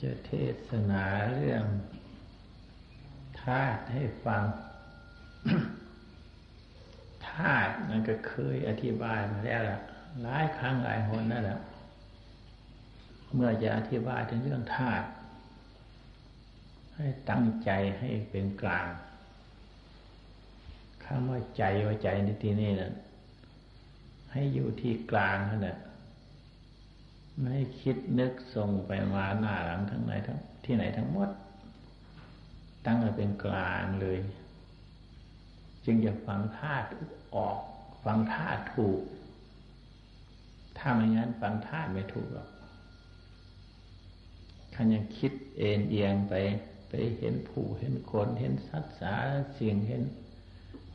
จะเทศนาเรื่องธาตุให้ฟังธาตุนั่นก็เคยอธิบายมาแล้วล่ะหลายครั้งหลายหนนั่นแหละเมื่อจะอธิบายถึงเรื่องธาตุให้ตั้งใจให้เป็นกลางคำว่าใจว่าใจในที่นี้นะให้อยู่ที่กลางนั่นแหละ ไม่คิดนึกส่งไปมาหน้าหลังทั้งไหนทั้งที่ไหนทั้งหมด ตั้งให้เป็นกลางเลย จึงจะฟังธาตุออก ฟังธาตุถูก ถ้าไม่งั้นฟังธาตุไม่ถูกหรอกขันยังคิดเอ็นเอียงไป ไปเห็นผู้เห็นคนเห็นสัตว์สาสิ่งเห็น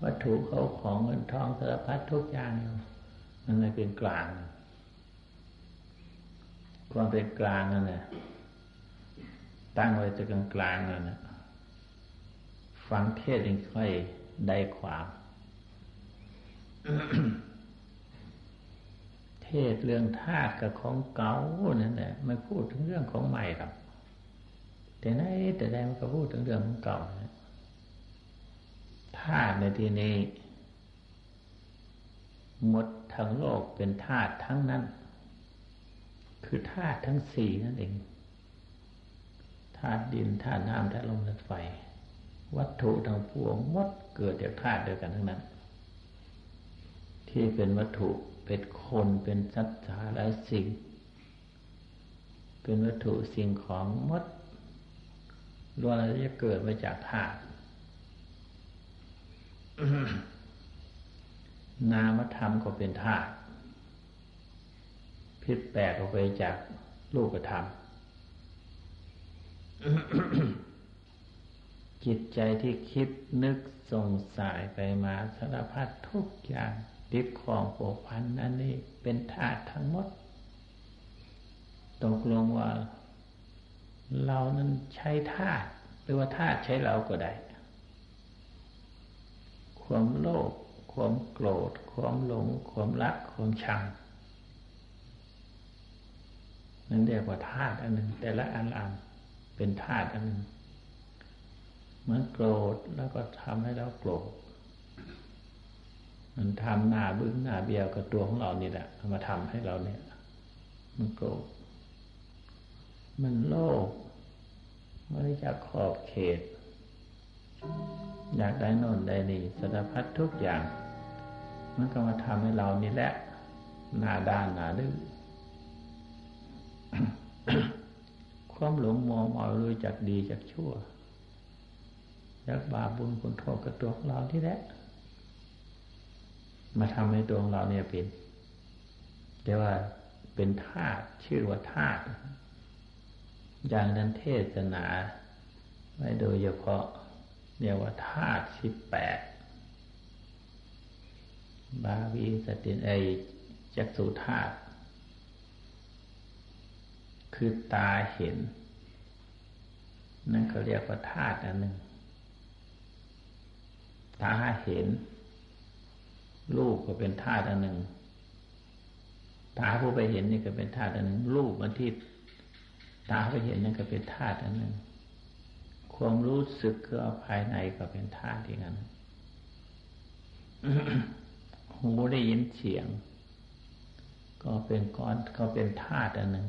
วัตถุเขาของเงินทองสารพัดทุกอย่างมันไม่เป็นกลาง ความเป็นกลางนั่นแหละตั้งไว้จะกลางกลางนั่นนะฟังเทศยังค่อยได้ความ เทศเรื่องธาตุกับของเก่านั่นแหละไม่พูดถึงเรื่องของใหม่หรอกแต่ไหนแต่ใดมันก็พูดถึงเรื่องของเก่าธาตุในที่นี้หมดทั้งโลกเป็นธาตุทั้งนั้น คือธาตุทั้งสี่นั่นเองธาตุดินธาตุน้ำธาตุลมธาตุไฟ วัตถุทั้งปวงมดเกิดจากธาตุเดียวกันทั้งนั้น ที่เป็นวัตถุเป็นคนเป็นสัตว์สาและสิ่ง เป็นวัตถุสิ่งของมดล้วนแล้วจะเกิดมาจากธาตุนามธรรมก็เป็นธาตุ พิษแปลกออกไปจากรูปธรรม จิตใจที่คิดนึกส่งสายไปมาสารพัดทุกอย่างติดของโผพันนั่นนี่เป็นธาตุทั้งหมด ตกลงว่า เรานั้นใช้ธาตุหรือว่าธาตุใช้เราก็ได้ ความโลภความโกรธ ความหลง ความรัก ความชัง นั่นเรียกว่าธาตุอันหนึ่งแต่ละอันอันเป็นธาตุอันหนึ่งเหมื่อโกรธแล้วก็ทำให้เราโกรธมันทำหน้าบึ้งหน้าเบี้ยวกับตัวของเรานี่แหละมาทำให้เราเนี่ย มันโกรธมันโลภไม่ได้จะขอบเขต อยากได้นอนได้นี่สารพัดทุกอย่าง มันก็มาทำให้เรานี่แหละหน้าด้านหน้าดื้อ มหลงมองเอารู้จักดีจากชั่วยักบาปบุญผลโทษกับตัวของเราที่แหละมาทำให้ตัวของเราเนี่ยเป็นแต่ว่าเป็นธาตุชื่อว่าธาตุอย่างนั้นเทศนาไว้โดยเฉพาะเรียกว่าธาตุสิบแปดบาวีสตินไอจักสุธาตุคือตาเห็น นั่นเขาเรียกว่าธาตุอันหนึ่งตาเห็น รูปก็เป็นธาตุอันหนึ่งตาผู้ไปเห็นนี่ก็เป็นธาตุอันหนึ่งรูปมันที่ตาไปเห็นนั่นก็เป็นธาตุอันหนึ่งความรู้สึกคือภายในก็เป็นธาตุที่นั้นหูได้ยินเสียง ก็เป็นก้อนก็เป็นธาตุอันหนึ่ง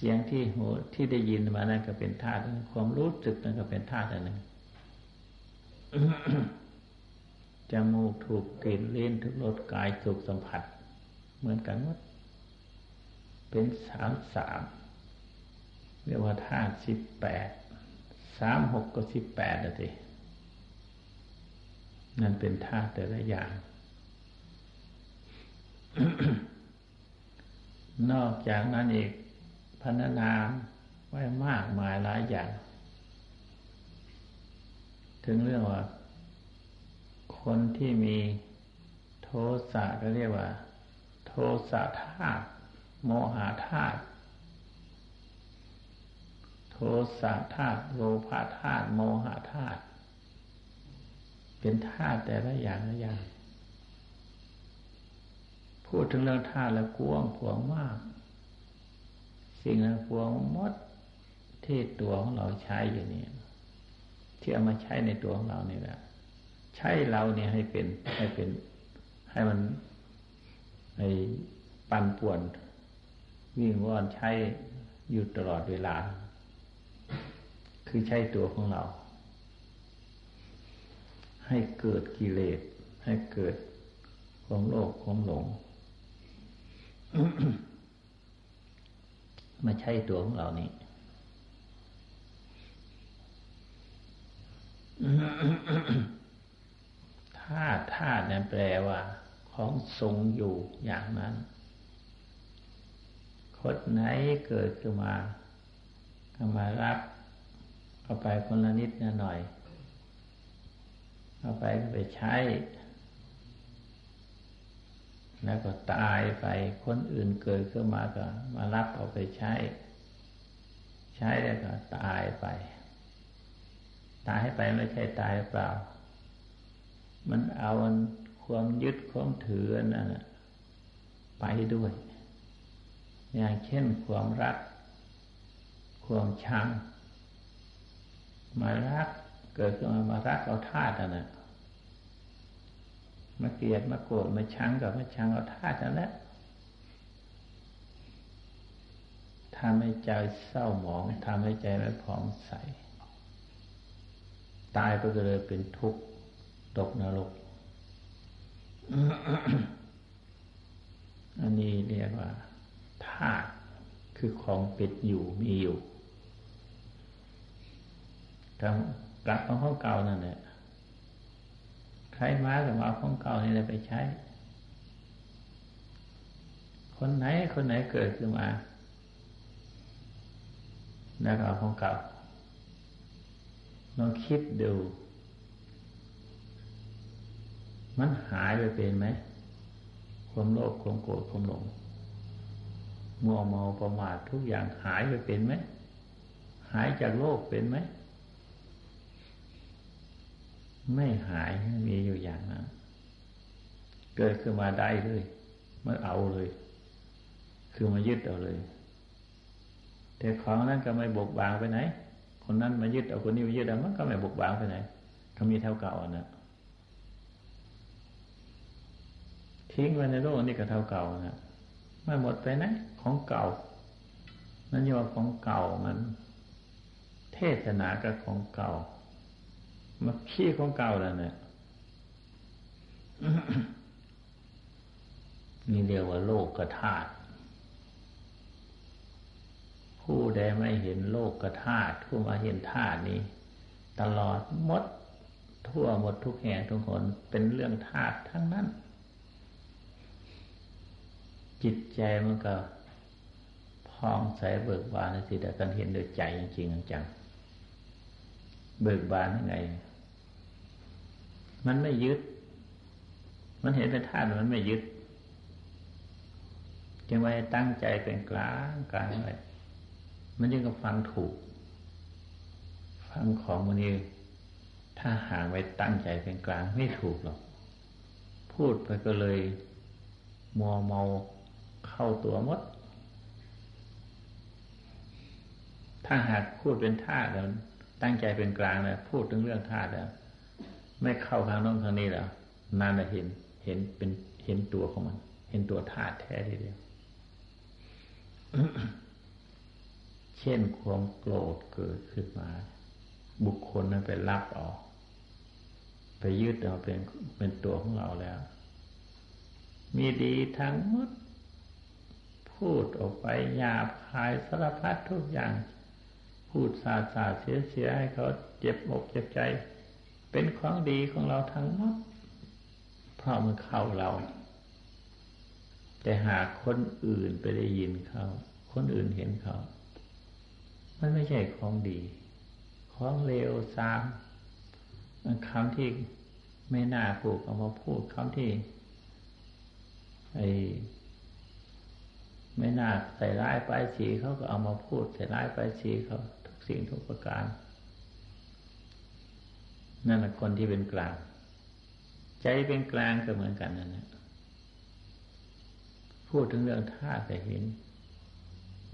เสียงที่หูที่ได้ยินมานั่นก็เป็นธาตุความรู้สึกนั่นก็เป็นธาตุอันหนึ่งจมูกถูกกลิ่นเล่นทุกรสกายสุขสัมผัส เหมือนกันหมดเป็นสามสามเรียกว่าธาตุสิบแปดสามหกก็สิบแปดนะทีนั่นเป็นธาตุแต่ละอย่าง นอกจากนั้นอีก พันนาไว้มากมายหลายอย่าง ถึงเรื่องว่า คนที่มีโทสะก็เรียกว่า โทสะธาตุโมหะธาตุโทสะธาตุโลภะธาตุโมหะธาตุเป็นธาตุแต่ละอย่างละอย่าง พูดถึงเรื่องธาตุแล้วกว้างขวางมาก สิ่งทั้งปวงมดที่ตัวของเราใช้อยู่นี่ที่เอามาใช้ในตัวของเรานี่แหละใช้เราเนี่ยให้เป็นให้เป็น ให้มันให้ปั่นป่วน วิ่งว่อนใช้อยู่ตลอดเวลา คือใช้ตัวของเรา ให้เกิดกิเลสให้เกิดความโลภความหลง มาใช้ตัวของเรานี่ธาตุธาตุเนี่ยแปลว่า ของทรงอยู่อย่างนั้น คนไหนเกิดขึ้นมาก็มารับเอาไปคนละนิดนิดหน่อย เอาไปก็ไปใช้ แล้วก็ตายไปคนอื่นเกิดขึ้นมาก็ มารับเอาไปใช้ ใช้แล้วก็ตายไป ตายไปไม่ใช่ตายเปล่า มันเอาความยึดความถือนั่นไปด้วย อย่างเช่นความรัก ความชังมารักเกิดขึ้นมามารักเอาธาตุนั่นแหละ มาเกลียดมาโกรธมาชังกับมาชังเอาธาตุนั่นแหละทำให้ใจเศร้าหมองทำให้ใจไม่ผ่องใส ตายไปก็เลยเป็นทุกข์ตกนรก อันนี้เรียกว่าธาตุคือของเป็ดอยู่มีอยู่กลับกลับมาของเก่านั่นแหละ ใครมาก็มาของเก่านี่แหละไปใช้ คนไหนคนไหนเกิดขึ้นมา แล้วก็เอาของเก่าลองคิดดู มันหายไปเป็นไหม ความโลภความโกรธความหลงมัวเมาประมาททุกอย่างหายไปเป็นไหม หายจากโลกเป็นไหม ไม่หายมีอยู่อย่างนั้นเกิดขึ้นมาได้เลย มันเอาเลย คือมายึดเอาเลย แต่ของนั้นก็ไม่บกบางไปไหน คนนั้นมายึดเอาคนนี้มายึดเอามันก็ไม่บกบางไปไหนเขามีเท่าเก่าอะนะทิ้งไว้ในโลกนี่ก็เท่าเก่านะไม่หมดไปไหนของเก่า นั่นยอของเก่ามัน เทศนากับของเก่า มาขี้ของเก่าแล้วเนี่ยนี่เรียกว่าโลกกระธาตุผู้ใดไม่เห็นโลกกระธาตุผู้มาเห็นธาตุนี้ ตลอดหมดทั่วหมดทุกแห่งทุกคนเป็นเรื่องธาตุทั้งนั้น จิตใจมันก็พองใสเบิกบานสิแต่กันเห็นโดยใจจริงจังเบิกบานยังไง มันไม่ยึด มันเห็นเป็นธาตุมันไม่ยึดจึงไว้ตั้งใจเป็นกลางกลางไว้มันยังก็ฟังถูก ฟังของมันนี้ถ้าห่างไว้ตั้งใจเป็นกลางไม่ถูกหรอก พูดไปก็เลยมัวเมาเข้าตัวมด ถ้าหากพูดเป็นธาตุแล้วตั้งใจเป็นกลางแล้วพูดถึงเรื่องธาตุแล้ว ไม่เข้าทางน้นทางนี้แล้วนานจะเห็น เห็นเป็นเห็นตัวของมัน เห็นตัวธาตุแท้ทีเดียวเช่นความโกรธเกิดขึ้นมา บุคคลนั้นไปรับออก ไปยึดเอาเป็นเป็นตัวของเราแล้ว มีดีทั้งหมด พูดออกไปหยาบคายสารพัดทุกอย่าง พูดสาสาเสียเสียให้เขาเจ็บอกเจ็บใจ เป็นของดีของเราทั้งหมดเพราะมันเข้าเรา แต่หากคนอื่นไปได้ยินเขา คนอื่นเห็นเขา มันไม่ใช่ของดี ของเลวซามคำที่ไม่น่าพูดเอามาพูดคำที่ไอไม่น่าใส่ร้ายไปสีเขาก็เอามาพูดใส่ร้ายไปสีเขาทุกสิ่งทุกประการ นั่นแหละคนที่เป็นกลาง ใจเป็นกลางก็เหมือนกันนั่นแหละพูดถึงเรื่องธาตุแต่เห็น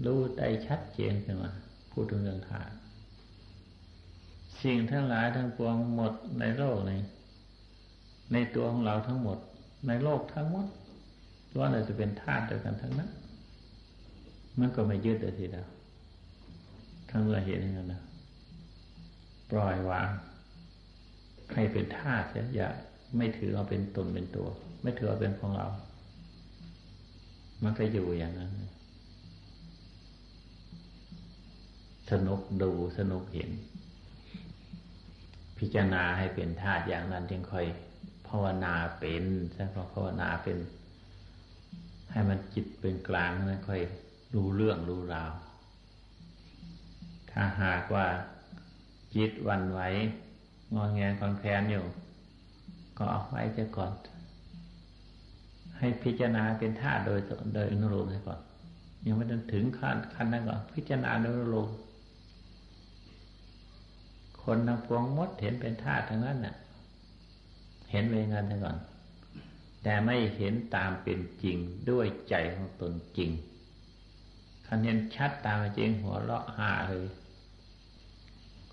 รู้ได้ชัดเจนขึ้นมา พูดถึงเรื่องธาตุสิ่งทั้งหลายทั้งปวงหมดในโลกนี้ ในตัวของเราทั้งหมด ในโลกทั้งหมดว่าเราจะเป็นธาตุเดียวกันทั้งนั้น มันก็ไม่ยึดเลยทีเดียวทั้งเมื่อเห็นอย่างนั้นนะปล่อยวาง ให้เป็นธาตุเสียอย่าไม่ถือเอาเป็นตนเป็นตัว ไม่ถือเอาเป็นของเรา มันก็อยู่อย่างนั้น สนุกดูสนุกเห็น พิจารณาให้เป็นธาตุอย่างนั้นจึงค่อยภาวนาเป็นใช่ไหมภาวนาเป็น ให้มันจิตเป็นกลางนั้นค่อยรู้เรื่องรู้ราว ถ้าหากว่าจิตวันไหว งอนแงคอนแคลนอยู่ ก็เอาไว้จะก่อน ให้พิจารณาเป็นธาตุโดยโดยอนุโลมก่อน ยังไม่ต้ถึงขั้นขั้นนั้นก่อน พิจารณาโดยอนุโลมคนทั้งพวงมดเห็นเป็นธาตุทั้งนั้นน่ะ เห็นเวงานทั้งก่อน แต่ไม่เห็นตามเป็นจริงด้วยใจของตนจริงคันเห็นชัดตามจริงหัวเราะหาเลย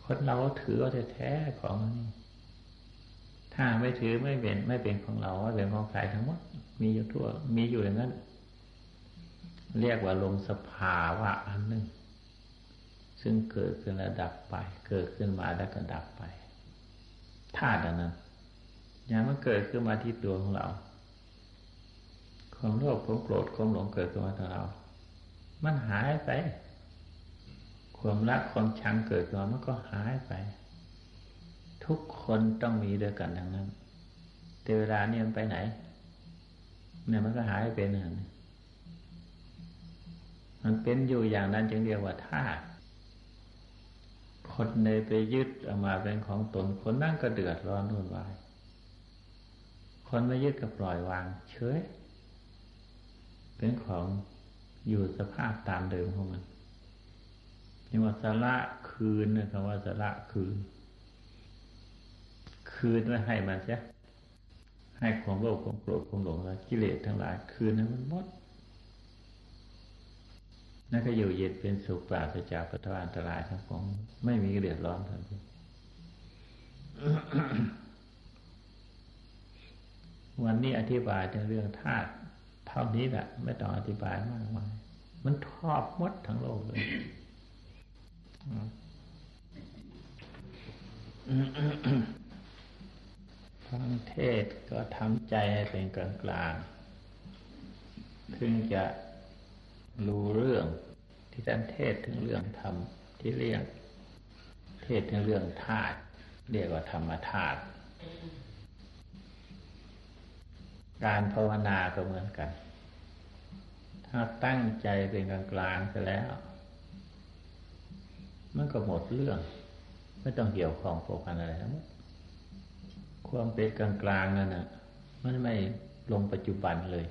คนเราถือเอาแท้ๆของนี้ถ้าไม่ถือไม่เป็นไม่เป็นของเราไม่เป็นของใครทั้งหมด มีอยู่ทั่ว มีอยู่อย่างนั้น เรียกว่าลมสภาวะอันหนึ่ง ซึ่งเกิดขึ้นแล้วดับไป เกิดขึ้นมาแล้วก็ดับไปธาตุนั้นอย่างมันเกิดขึ้นมาที่ตัวของเราความโลภความโกรธความหลงเกิดขึ้นมาที่เรา มันหายไป ความรักความชังเกิดขึ้นมันก็หายไป ทุกคนต้องมีด้วยกันทั้งนั้น แต่เวลาเนี่ยมันไปไหน เนี่ยมันก็หายไปเป็นอย่างนี้มันเป็นอยู่อย่างนั้นจึงเรียกว่าธาตุคนในไปยึดเอามาเป็นของตน คนนั่งก็เดือดร้อนวุ่นวาย คนไม่ยึดก็ปล่อยวางเฉย เป็นของอยู่สภาพตามเดิมของมัน ยังว่าสละคืนนะคำว่าสละคืน คืนไว้ให้มันใช่ให้ความโลภความโกรธความหลงและกิเลสทั้งหลายคืนให้มันหมดนั่นก็อยู่เย็นเป็นสุขปราศจากปัทวอันตรายทั้งปวงไม่มีเดือดร้อนทั้งสิ้นวันนี้อธิบายเรื่องธาตุเท่านี้แหละไม่ต้องอธิบายมากมาย มันทอบมดทั้งโลกเลย ฟังเทศก็ทำใจให้เป็นกลางกลางถึงจะรู้เรื่อง ที่ท่านเทศถึงเรื่องธรรมที่เรียก เทศถึงเรื่องธาตุเรียกว่าธรรมธาตุการภาวนาก็เหมือนกัน ถ้าตั้งใจเป็นกลางกลางไปแล้ว มันก็หมดเรื่อง ไม่ต้องเกี่ยวของโฟกันอะไรทั้งหมดความเป็นกลางกลางนั่นนะมันไม่ลงปัจจุบันเลย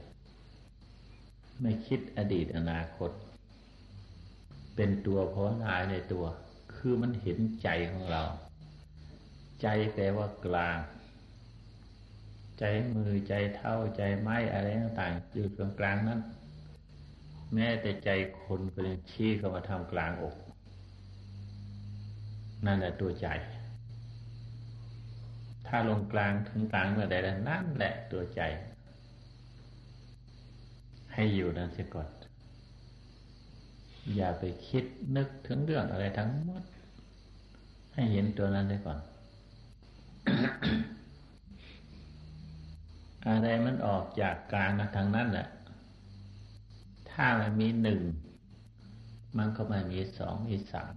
ไม่คิดอดีตอนาคต เป็นตัวภาวนาในตัว คือมันเห็นใจของเรา ใจแปลว่ากลาง ใจมือใจเท้าใจไม้อะไรต่างๆอยู่ตรงกลางนั้น แม้แต่ใจคนก็ยังชี้เข้ามาทำกลางอก นั่นแหละตัวใจ ถ้าลงกลางถึงกลางเมื่อใดแล้วนั่นแหละตัวใจ ให้อยู่นั้นเสียก่อน อย่าไปคิดนึกถึงเรื่องอะไรทั้งหมด ให้เห็นตัวนั้นได้ก่อน อะไรมันออกจากกลางมาทางนั้นแหละ ถ้ามันมีหนึ่ง มันก็ไม่มีสองมีสาม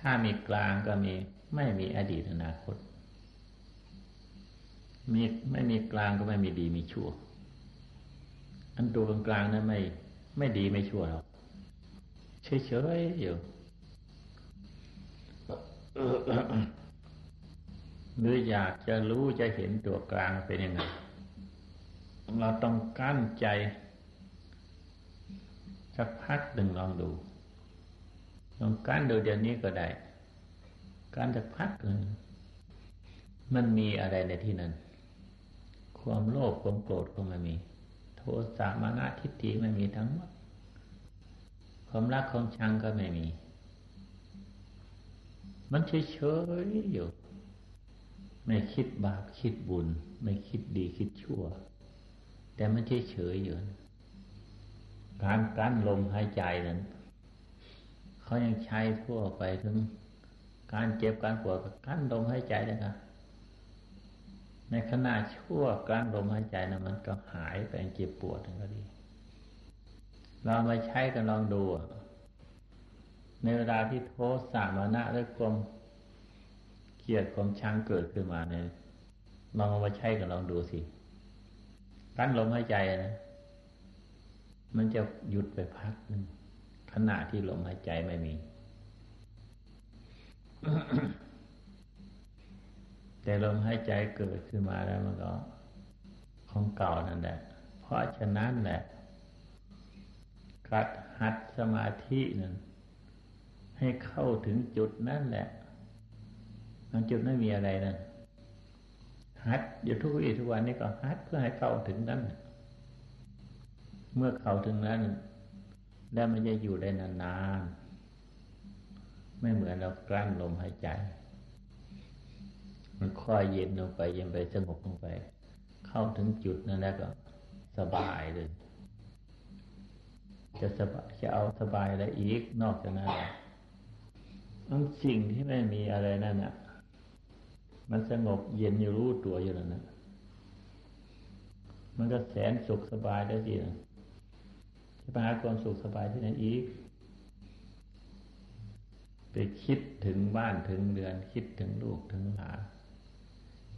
ถ้ามีกลางก็มีไม่มีอดีตอนาคตมีไม่มีกลางก็ไม่มีดีมีชั่ว อันตัวกลางๆนั้นไม่ไม่ดีไม่ชั่วหรอกเฉยๆอยู่หรืออยากจะรู้จะเห็นตัวกลางเป็นยังไง เราต้องกั้นใจสักพักหนึ่งลองดู ลองกั้นดูเดี๋ยวนี้ก็ได้ การสักพักมันมีอะไรในที่นั้น ความโลภความโกรธก็ไม่มี โทสะมานะทิฏฐิไม่มีทั้งหมดความรักความชังก็ไม่มี มันเฉยเฉยอยู่ ไม่คิดบาปคิดบุญ ไม่คิดดีคิดชั่ว แต่มันเฉยเฉยอยู่การกั้นลมหายใจนั้น เขายังใช้ทั่วไปถึงการเจ็บการปวดกั้นลมหายใจนะครับในขณะชั่วการลมหายใจนะมันก็หายไปเจ็บปวดก็ดี เรามาใช้กันลองดู ในเวลาที่โทสะมานะและความเกลียดความชังเกิดขึ้นมาเนี่ยลองเอามาใช้กันลองดูสิกั้นลมหายใจนะมันจะหยุดไปพักหนึ่ง ขณะที่ลมหายใจไม่มี แต่ลมหายใจเกิดขึ้นมาแล้วมันก็ของเก่านั่นแหละ เพราะฉะนั้นแหละกัดหัดสมาธินั้นให้เข้าถึงจุดนั่นแหละมันจุดไม่มีอะไรนั่นหัดอยู่ทุกวี่ทุกวันนี้ก็หัดเพื่อให้เข้าถึงนั้น เมื่อเข้าถึงนั้น แล้วมันจะอยู่ได้นานๆ ไม่เหมือนเรากลั้นลมหายใจ มันค่อยเย็นลงไปเย็นไปสงบลงไป เข้าถึงจุดนั้นแล้วก็สบายเลย จะสบายจะเอาสบายอะไรอีกนอกจากนั้นมันสิ่งที่ไม่มีอะไรนั่นอะ มันสงบเย็นอยู่รู้ตัวอยู่แล้วนะมันก็แสนสุขสบายได้ทีนะ จะไปหาความสุขสบายที่ไหนอีก ไปคิดถึงบ้านถึงเดือน คิดถึงลูกถึงหลาน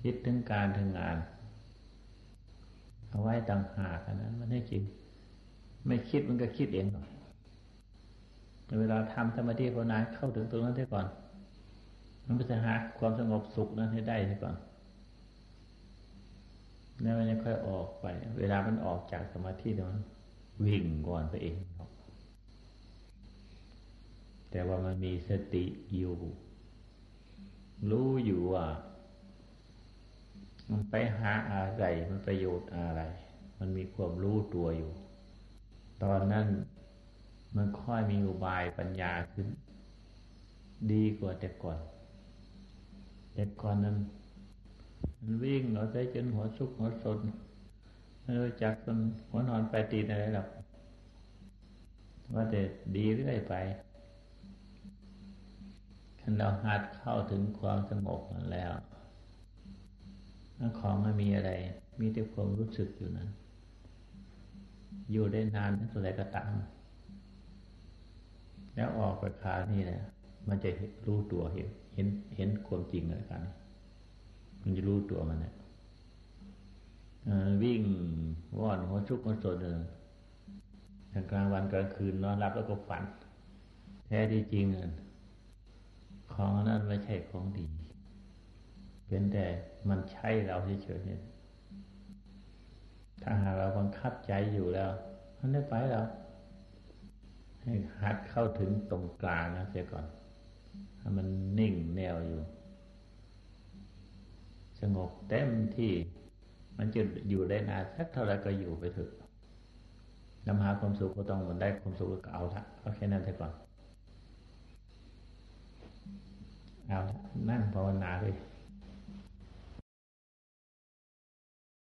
คิดถึงการถึงงาน เอาไว้ต่างหากนั้นมันให้จริงไม่คิดมันก็คิดเองหรอกเวลาทำสมาธิภาวนาเข้าถึงตรงนั้นได้ก่อน มันจะหาความสงบสุขนั้นให้ได้ได้ก่อนแล้วมันจะค่อยออกไป เวลามันออกจากสมาธิเดี๋ยวมัน วิ่งก่อนไปเองแต่ว่ามันมีสติอยู่ รู้อยู่ว่า มันไปหาอะไรมันประโยชน์อะไร มันมีความรู้ตัวอยู่ ตอนนั้นมันค่อยมีอุบายปัญญาขึ้น ดีกว่าแต่ก่อน แต่ก่อนนั้น มันวิ่งเราใจจนหัวซุกหัวสน ไม่รู้จักจนหัวนอนไปตีนอะไรหรอกว่าแต่ดีเรื่อยไปคันเราหัดเข้าถึงความสงบแล้วของไม่มีอะไร มีแต่ความรู้สึกอยู่นั้น อยู่ได้นานเท่าไรก็ตาม แล้วออกไปคานี่แหละมันจะรู้ตัวเห็น เห็นเห็นความจริงอะไรกัน มันจะรู้ตัวมันเนี่ย วิ่งว่อนหัวชุกหัวสดเลยกลางวันกลางคืนนอนหลับแล้วก็ฝัน แท้ที่จริงของนั้นไม่ใช่ของดี เป็นแต่มันใช่เราเฉยๆเนี่ยถ้าหากเราบังคับใจอยู่แล้วมันไม่ไปแล้วให้หัดเข้าถึงตรงกลางนะเสียก่อนให้มันนิ่งแนวอยู่ สงบเต็มที่ มันจะอยู่ได้นานสักเท่าไรก็อยู่ไปเถอะนำหาความสุขก็ต้องมันได้ความสุขก็เอาละเอาแค่นั้นเสียก่อนเอาละนั่งภาวนาเลย